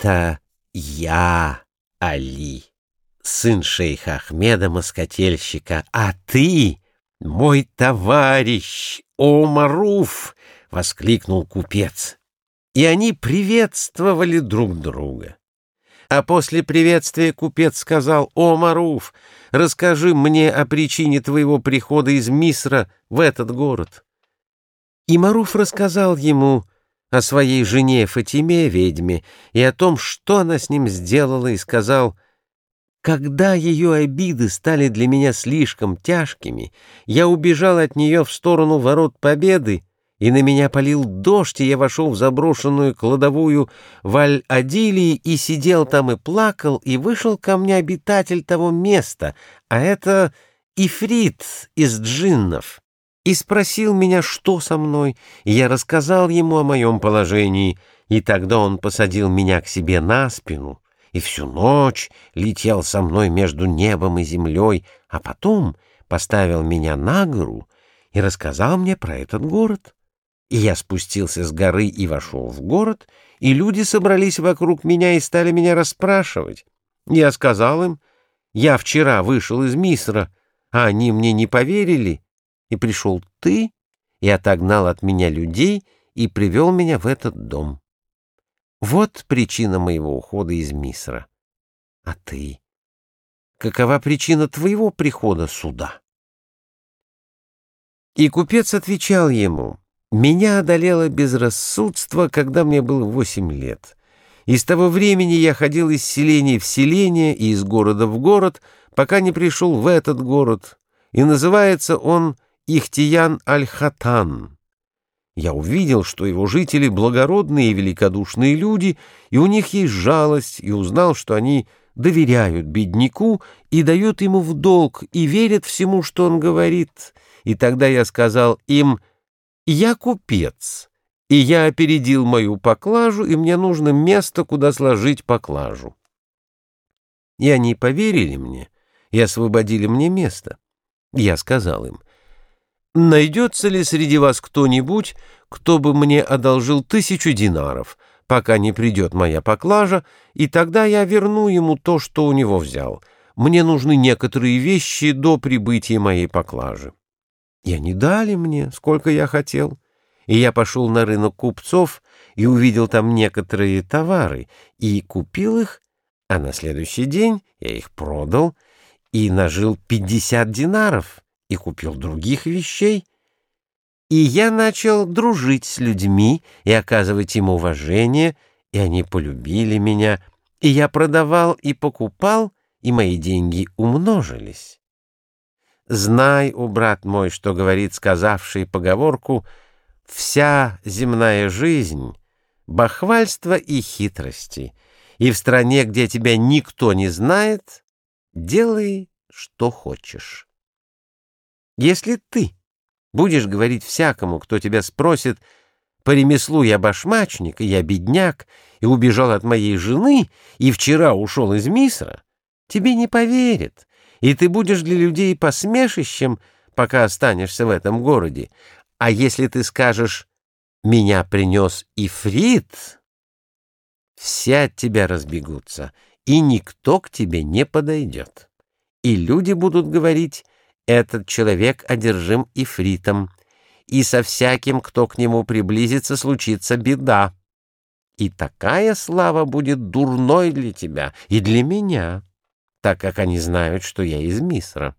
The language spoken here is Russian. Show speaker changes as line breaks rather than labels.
Это я, Али, сын шейха Ахмеда Москотельщика, а ты мой товарищ, о Маруф! — воскликнул купец. И они приветствовали друг друга. А после приветствия купец сказал, «О, Маруф, расскажи мне о причине твоего прихода из Мисра в этот город». И Маруф рассказал ему о своей жене Фатиме, ведьме, и о том, что она с ним сделала, и сказал, «Когда ее обиды стали для меня слишком тяжкими, я убежал от нее в сторону ворот Победы, и на меня полил дождь, и я вошел в заброшенную кладовую в Аль-Адилии и сидел там и плакал, и вышел ко мне обитатель того места, а это Ифрит из джиннов, и спросил меня, что со мной, и я рассказал ему о моем положении, и тогда он посадил меня к себе на спину, и всю ночь летел со мной между небом и землей, а потом поставил меня на гору и рассказал мне про этот город. И я спустился с горы и вошел в город, и люди собрались вокруг меня и стали меня расспрашивать. Я сказал им, я вчера вышел из Мисра, а они мне не поверили, и пришел ты, и отогнал от меня людей, и привел меня в этот дом. Вот причина моего ухода из Мисра. А ты? Какова причина твоего прихода сюда? И купец отвечал ему, меня одолело безрассудство, когда мне было восемь лет. И с того времени я ходил из селения в селение и из города в город, пока не пришел в этот город, и называется он Ихтиян-аль-Хатан. Я увидел, что его жители благородные и великодушные люди, и у них есть жалость, и узнал, что они доверяют бедняку и дают ему в долг, и верят всему, что он говорит. И тогда я сказал им — я купец, и я опередил мою поклажу, и мне нужно место, куда сложить поклажу. И они поверили мне и освободили мне место. Я сказал им, «Найдется ли среди вас кто-нибудь, кто бы мне одолжил тысячу динаров, пока не придет моя поклажа, и тогда я верну ему то, что у него взял. Мне нужны некоторые вещи до прибытия моей поклажи». И они дали мне, сколько я хотел. И я пошел на рынок купцов и увидел там некоторые товары, и купил их, а на следующий день я их продал и нажил пятьдесят динаров и купил других вещей. И я начал дружить с людьми и оказывать им уважение, и они полюбили меня, и я продавал и покупал, и мои деньги умножились. Знай, о брат мой, что говорит сказавший поговорку, «Вся земная жизнь — бахвальство и хитрости, и в стране, где тебя никто не знает, делай, что хочешь». Если ты будешь говорить всякому, кто тебя спросит, «По ремеслу я башмачник, и я бедняк, и убежал от моей жены, и вчера ушел из Мисра», тебе не поверят и ты будешь для людей посмешищем, пока останешься в этом городе. А если ты скажешь «меня принес Ифрит», все от тебя разбегутся, и никто к тебе не подойдет. И люди будут говорить «этот человек одержим Ифритом», и со всяким, кто к нему приблизится, случится беда. И такая слава будет дурной для тебя и для меня так как они знают, что я из Мисра.